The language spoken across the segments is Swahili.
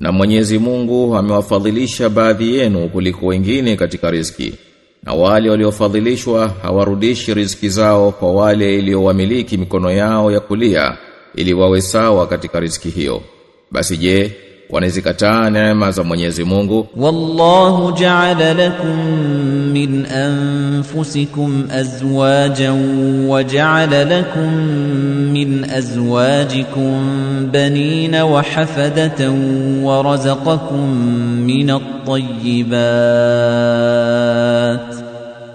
Na Mwenyezi Mungu amewafadhilisha baadhi yenu kuliko wengine katika riziki. Na wale waliofadhilishwa hawarudishi riziki zao kwa wale iliyowamiliki mikono yao ya kulia ili wawe sawa katika riziki hiyo. Basi je, wanazikataa neema za Mwenyezi Mungu wallahu ja'ala lakum min anfusikum azwajan wa ja'ala lakum min azwajikum banina wa hafadatan wa razaqakum min at-tayyibat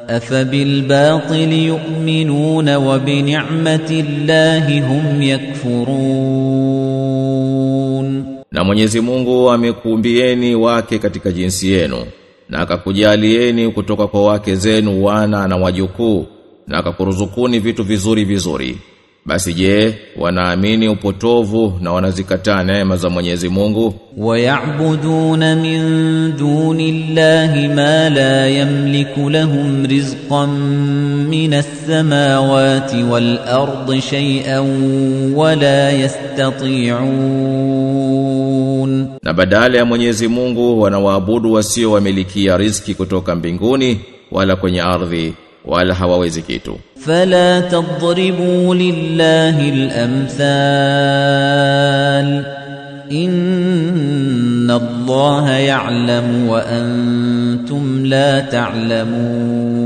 أفبالباطل يؤمنون وبنعمة الله هم يكفرون Na Mwenyezi Mungu amekuumbieni wake katika jinsi yenu na akakujalieni kutoka kwa wake zenu wana na wajukuu na akakuruzukuni vitu vizuri vizuri. Basi je, wanaamini upotovu na wanazikataa neema za Mwenyezi Mungu? Wayabuduna min dunillahi ma la yamliku lahum rizqan minas samawati wal ardi shay'an wa la yastati'un yamlikun na badala ya Mwenyezi Mungu wanawaabudu wasio wamilikia riziki kutoka mbinguni wala kwenye ardhi wala hawawezi kitu. Fala tadribu lillahi al-amthal inna allaha ya'lamu wa antum la ta'lamun.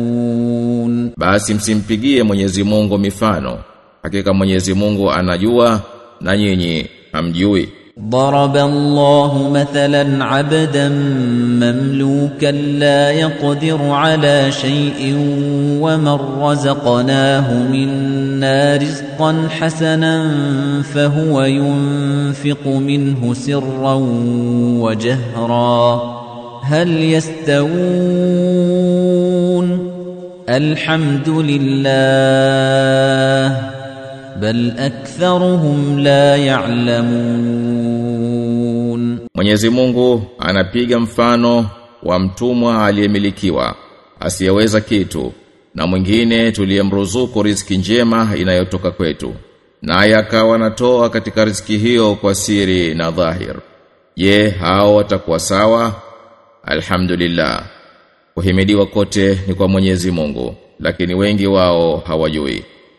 Basi msimpigie Mwenyezi Mungu mifano. Hakika Mwenyezi Mungu anajua na nyinyi hamjui. ضرب الله مثلا عبدا مملوكا لا يقدر على شيء ومن رزقناه منا رزقا حسنا فهو ينفق منه سرا وجهرا. هل يستوون؟ الحمد لله. bal aktharuhum la ya'lamun Mwenyezi Mungu anapiga mfano wa mtumwa aliyemilikiwa asiyeweza kitu na mwingine tuliyemruzuku riziki njema inayotoka kwetu naye akawa anatoa katika riziki hiyo kwa siri na dhahir. Je hao watakuwa sawa? Alhamdulillah. Kuhimidiwa kote ni kwa Mwenyezi Mungu lakini wengi wao hawajui.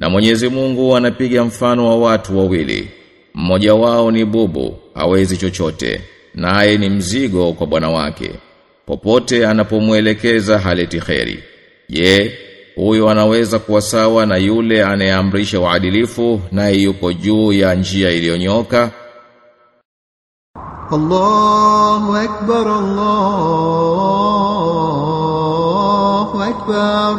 Na Mwenyezi Mungu anapiga mfano wa watu wawili. Mmoja wao ni bubu, hawezi chochote, naye ni mzigo kwa bwana wake. Popote anapomwelekeza haleti kheri. Je, huyo anaweza kuwa sawa na yule anayeamrisha uadilifu naye yuko juu ya njia iliyonyoka? Allahu akbar Allahu akbar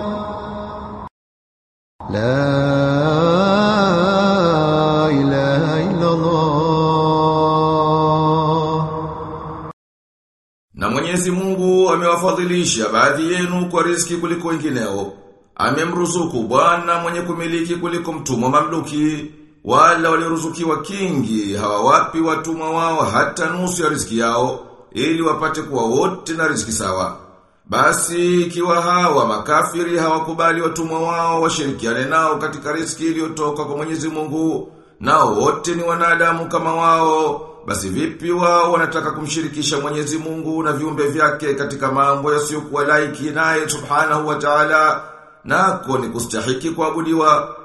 amewafadhilisha baadhi yenu kwa riski kuliko wengineo. Amemruzuku bwana mwenye kumiliki kuliko mtumwa mamluki. Wala walioruzukiwa kingi hawawapi watumwa wao hata nusu ya riski yao ili wapate kuwa wote na riski sawa. Basi ikiwa hawa makafiri hawakubali watumwa wao washirikiane nao katika riski iliyotoka kwa Mwenyezi Mungu nao wote ni wanadamu kama wao basi vipi wao wanataka kumshirikisha Mwenyezi Mungu na viumbe vyake katika mambo yasiyokuwa laiki naye Subhanahu wa Ta'ala? Nako ni kustahiki kuabudiwa.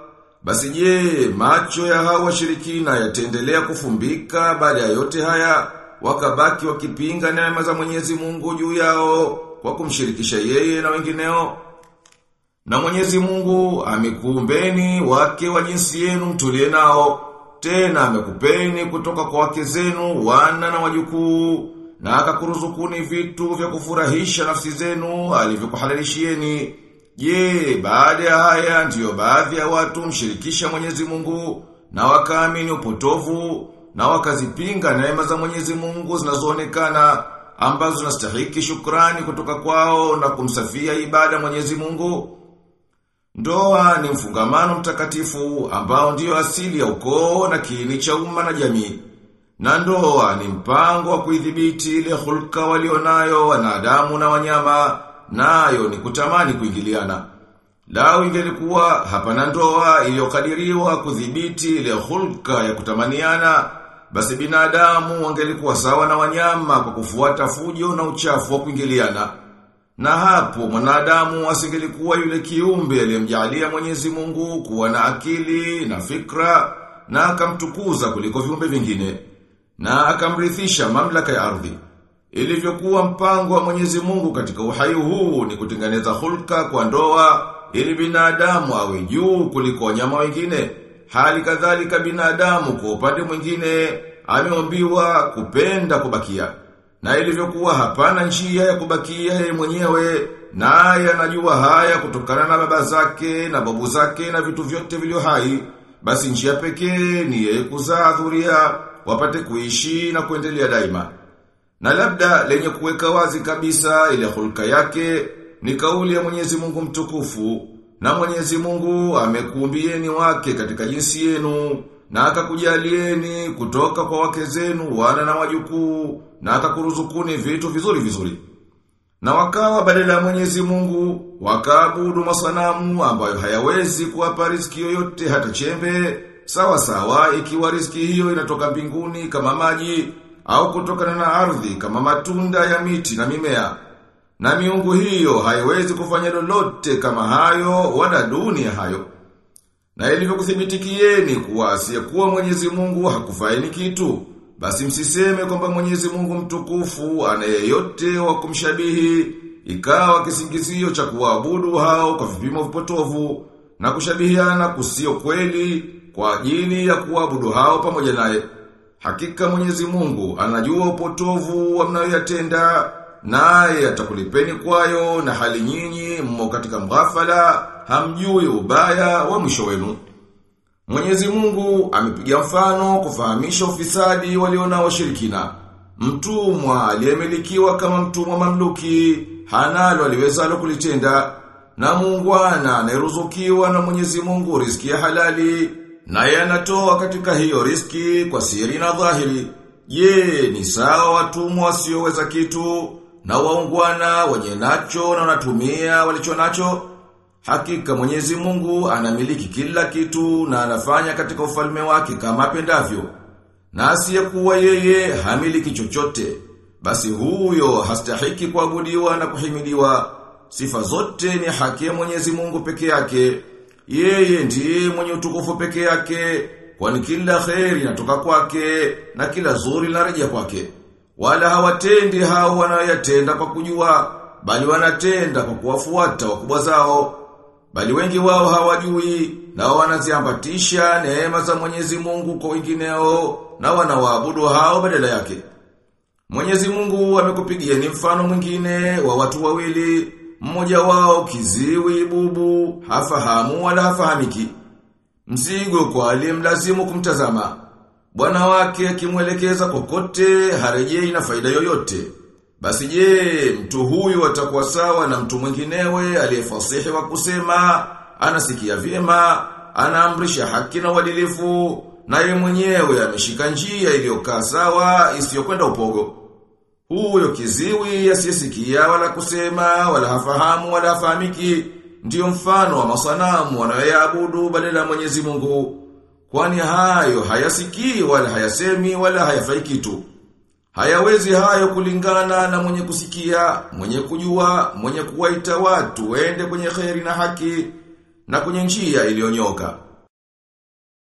Basi je macho ya hao washirikina yataendelea kufumbika baada ya yote haya wakabaki wakipinga neema za Mwenyezi Mungu juu yao kwa kumshirikisha yeye na wengineo. Na Mwenyezi Mungu amekuumbeni wake wa jinsi yenu mtulie nao, tena amekupeni kutoka kwa wake zenu wana na wajukuu, na akakuruzukuni vitu vya kufurahisha nafsi zenu alivyokuhalalishieni. Je, baada ya haya ndiyo baadhi ya watu mshirikisha Mwenyezi Mungu na wakaamini upotovu na wakazipinga neema za Mwenyezi Mungu zinazoonekana ambazo zinastahiki shukrani kutoka kwao na kumsafia ibada Mwenyezi Mungu. Ndoa ni mfungamano mtakatifu ambao ndiyo asili ya ukoo na kiini cha umma na jamii. Na ndoa ni mpango wa kuidhibiti ile hulka walionayo wanadamu na wanyama, nayo ni kutamani kuingiliana. Lao ingelikuwa hapana ndoa iliyokadiriwa kudhibiti ile hulka ya kutamaniana, basi binadamu wangelikuwa sawa na wanyama kwa kufuata fujo na uchafu wa kuingiliana. Na hapo mwanadamu asingelikuwa yule kiumbe aliyemjalia Mwenyezi Mungu kuwa na akili na fikra na akamtukuza kuliko viumbe vingine na akamrithisha mamlaka ya ardhi. Ilivyokuwa mpango wa Mwenyezi Mungu katika uhai huu ni kutengeneza hulka kwa ndoa ili binadamu awe juu kuliko wanyama wengine. Hali kadhalika binadamu kwa upande mwingine ameombiwa kupenda kubakia. Na ilivyokuwa hapana njia ya kubakia yeye mwenyewe, naye anajua haya kutokana na baba zake na babu zake na vitu vyote vilivyo hai, basi njia pekee ni yeye kuzaa dhuria wapate kuishi na kuendelea daima. Na labda lenye kuweka wazi kabisa ile hulka yake ni kauli ya Mwenyezi Mungu mtukufu na Mwenyezi Mungu amekuumbieni wake katika jinsi yenu na akakujalieni kutoka kwa wake zenu wana na wajukuu na akakuruzukuni vitu vizuri vizuri. Na wakawa badala ya Mwenyezi Mungu wakaabudu masanamu ambayo hayawezi kuwapa riziki yoyote hata chembe sawa sawa ikiwa riziki hiyo inatoka mbinguni kama maji au kutokana na ardhi kama matunda ya miti na mimea. Na miungu hiyo haiwezi kufanya lolote kama hayo wala duni ya hayo. Na ilivyokuthibitikieni kuwa asiyekuwa Mwenyezi Mungu hakufaini kitu, basi msiseme kwamba Mwenyezi Mungu mtukufu ana yeyote wa kumshabihi, ikawa kisingizio cha kuabudu hao kwa vipimo vipotovu na kushabihiana kusio kweli kwa ajili ya kuabudu hao pamoja naye. Hakika Mwenyezi Mungu anajua upotovu wa mnayoyatenda naye atakulipeni kwayo na hali nyinyi mmo katika mghafala hamjui ubaya wa mwisho wenu. Mwenyezi Mungu amepiga mfano kufahamisha ufisadi waliona washirikina. Mtumwa aliyemilikiwa kama mtumwa mamluki hanalo aliwezalo kulitenda na muungwana anayeruzukiwa na Mwenyezi Mungu riziki ya halali naye anatoa katika hiyo riski kwa siri na dhahiri. Je, ni sawa watumwa wasioweza kitu na waungwana wenye nacho na wanatumia walicho nacho? Hakika Mwenyezi Mungu anamiliki kila kitu na anafanya katika ufalme wake kama apendavyo. Na asiyekuwa yeye hamiliki chochote. Basi huyo hastahiki kuabudiwa na kuhimidiwa. Sifa zote ni haki ya Mwenyezi Mungu peke yake. Yeye ndiye mwenye utukufu peke yake, kwani kila kheri inatoka kwake na kila zuri linarejea kwake. Wala hawatendi hao wanayatenda kwa kujua, bali wanatenda kwa kuwafuata wakubwa zao. Bali wengi wao hawajui na wanaziambatisha neema za Mwenyezi Mungu kwa wengineo na wanawaabudu hao badala yake. Mwenyezi Mungu amekupigieni mfano mwingine wa watu wawili mmoja wao kiziwi bubu, hafahamu wala hafahamiki. Mzigo kwa alimlazimu kumtazama. Bwana wake akimwelekeza kokote harejei na faida yoyote. Basi je, mtu huyu atakuwa sawa na mtu mwinginewe aliyefasihi wa kusema, anasikia vyema, anaamrisha haki na uadilifu, naye mwenyewe ameshika njia iliyokaa sawa isiyokwenda upogo. Huyo kiziwi asiyesikia wala kusema wala hafahamu wala hafahamiki ndiyo mfano wa masanamu wanayoyaabudu badala ya Mwenyezi Mungu. Kwani hayo hayasikii wala hayasemi wala hayafai kitu. Hayawezi hayo kulingana na mwenye kusikia, mwenye kujua, mwenye kuwaita watu wende kwenye kheri na haki na kwenye njia iliyonyoka.